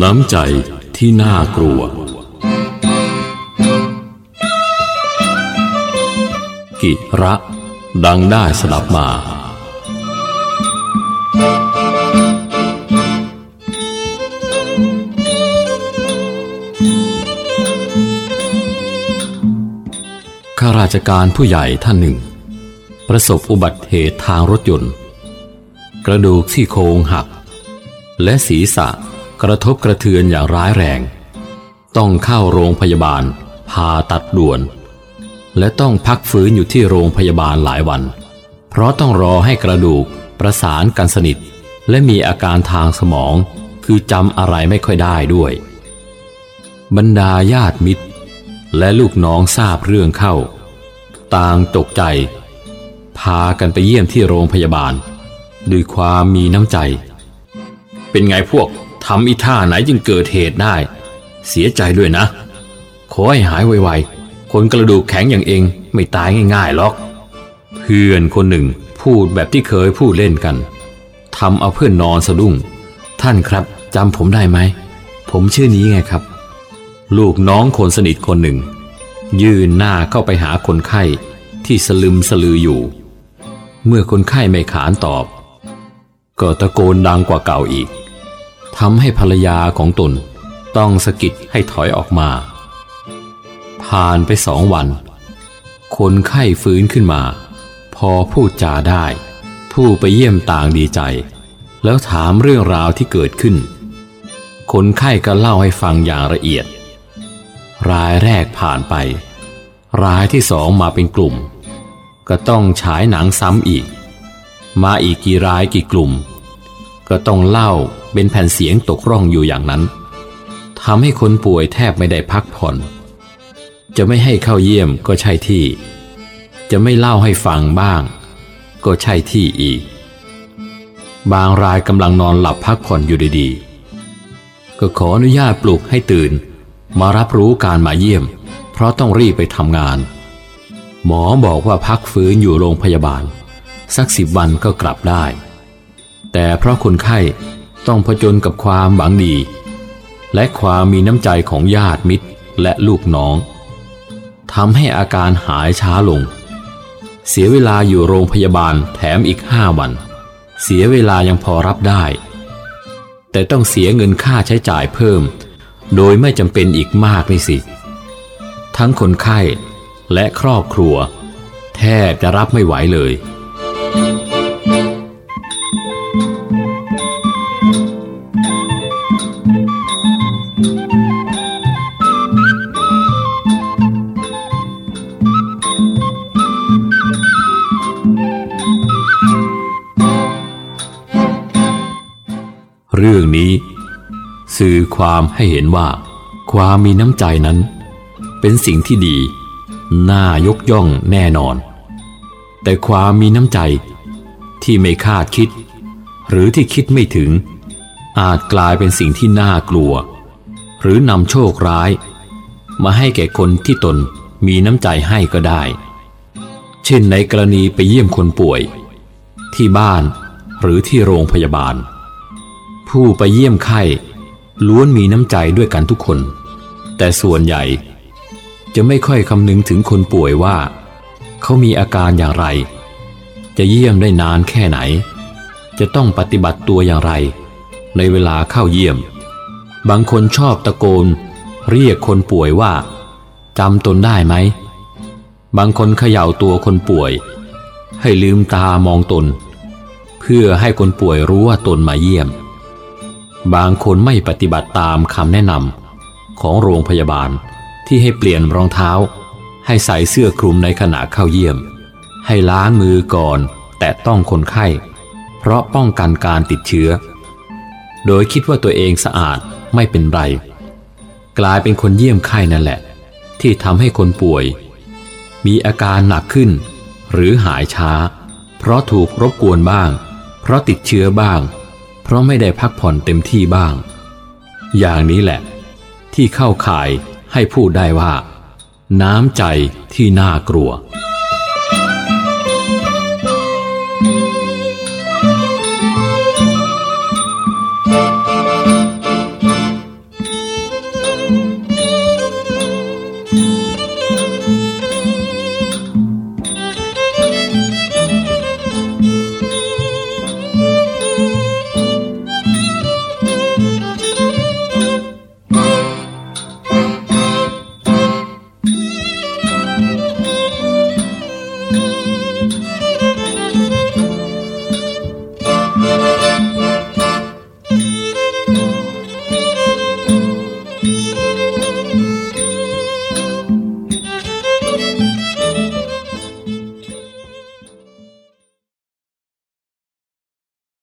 น้ำใจที่น่ากลัว กิระ ดังได้สลับมา ข้าราชการผู้ใหญ่ท่านหนึ่ง ประสบอุบัติเหตุทางรถยนต์ กระดูกที่โครงหัก และศีรษะ กระทบกระเทือนอย่างร้ายแรง ต้องเข้าโรงพยาบาลผ่าตัดด่วน และต้องพักฟื้นอยู่ที่โรงพยาบาลหลายวัน เพราะต้องรอให้กระดูกประสานกันสนิท และมีอาการทางสมอง คือจำอะไรไม่ค่อยได้ด้วย บรรดาญาติมิตร และลูกน้องทราบเรื่องเข้า ต่างตกใจ พากันไปเยี่ยมที่โรงพยาบาล ด้วยความมีน้ำใจ เป็นไงพวก ทำอีท่าไหนจึงเกิดเหตุได้ เสียใจด้วยนะ ขอให้หายไวๆ คนกระดูกแข็งอย่างเองไม่ตายง่ายๆหรอก เพื่อนคนหนึ่งพูดแบบที่เคยพูดเล่นกันทำเอาเพื่อนนอนสะดุ้ง ท่านครับจำผมได้ไหม ผมชื่อนี้ไงครับ ลูกน้องคนสนิทคนหนึ่ง ยื่นหน้าเข้าไปหาคนไข้ที่สลึมสลืออยู่ เมื่อคนไข้ไม่ขานตอบ ก็ตะโกนดังกว่าเก่าอีก ทำให้ภรรยาของตน ต้องสะกิดให้ถอยออกมา ผ่านไปสองวัน คนไข้ฟื้นขึ้นมา พอพูดจาได้ ผู้ไปเยี่ยมต่างดีใจ แล้วถามเรื่องราวที่เกิดขึ้น คนไข้ก็เล่าให้ฟังอย่างละเอียด รายแรกผ่านไป รายที่สองมาเป็นกลุ่ม ก็ต้องฉายหนังซ้ำอีก มาอีกกี่รายกี่กลุ่ม ก็ต้องเล่าเป็นแผ่นเสียงตกร่องอยู่อย่างนั้นทำให้คนป่วยแทบไม่ได้พักผ่อน จะไม่ให้เข้าเยี่ยมก็ใช่ที่ จะไม่เล่าให้ฟังบ้าง ก็ใช่ที่อีก บางรายกำลังนอนหลับพักผ่อนอยู่ดีๆ ก็ขออนุญาตปลุกให้ตื่น มารับรู้การมาเยี่ยม เพราะต้องรีบไปทำงาน หมอบอกว่าพักฟื้นอยู่โรงพยาบาล สักสิบวันก็กลับได้ แต่เพราะคนไข้ต้องผจญกับความหวังดี และความมีน้ำใจของญาติมิตรและลูกน้องทำให้อาการหายช้าลง เสียเวลาอยู่โรงพยาบาลแถมอีกห้าวัน เสียเวลายังพอรับได้ แต่ต้องเสียเงินค่าใช้จ่ายเพิ่ม โดยไม่จำเป็นอีกมากนี่สิ ทั้งคนไข้และครอบครัว แทบจะรับไม่ไหวเลย เรื่องนี้ สื่อความให้เห็นว่า ความมีน้ำใจนั้น เป็นสิ่งที่ดี น่ายกย่องแน่นอน แต่ความมีน้ำใจที่ไม่คาดคิด หรือที่คิดไม่ถึง อาจกลายเป็นสิ่งที่น่ากลัว หรือนำโชคร้าย มาให้แก่คนที่ตนมีน้ำใจให้ก็ได้ เช่นในกรณีไปเยี่ยมคนป่วย ที่บ้านหรือที่โรงพยาบาล ผู้ไปเยี่ยมไข้ล้วนมีน้ำใจด้วยกันทุกคน แต่ส่วนใหญ่ จะไม่ค่อยคำนึงถึงคนป่วยว่า เขามีอาการอย่างไร จะเยี่ยมได้นานแค่ไหน จะต้องปฏิบัติตัวอย่างไร ในเวลาเข้าเยี่ยม บางคนชอบตะโกน เรียกคนป่วยว่าจำตนได้ไหม บางคนเขย่าตัวคนป่วย ให้ลืมตามองตน เพื่อให้คนป่วยรู้ว่าตนมาเยี่ยม บางคนไม่ปฏิบัติตามคำแนะนำของโรงพยาบาลที่ให้เปลี่ยนรองเท้า ให้ใส่เสื้อคลุมในขณะเข้าเยี่ยม ให้ล้างมือก่อนแต่ต้องคนไข้ เพราะป้องกันการติดเชื้อ โดยคิดว่าตัวเองสะอาดไม่เป็นไร กลายเป็นคนเยี่ยมไข้นั่นแหละ ที่ทำให้คนป่วย มีอาการหนักขึ้น หรือหายช้า เพราะถูกรบกวนบ้าง เพราะติดเชื้อบ้าง เพราะไม่ได้พักผ่อนเต็มที่บ้าง อย่างนี้แหละ ที่เข้าข่ายให้พูดได้ว่า น้ำใจที่น่ากลัว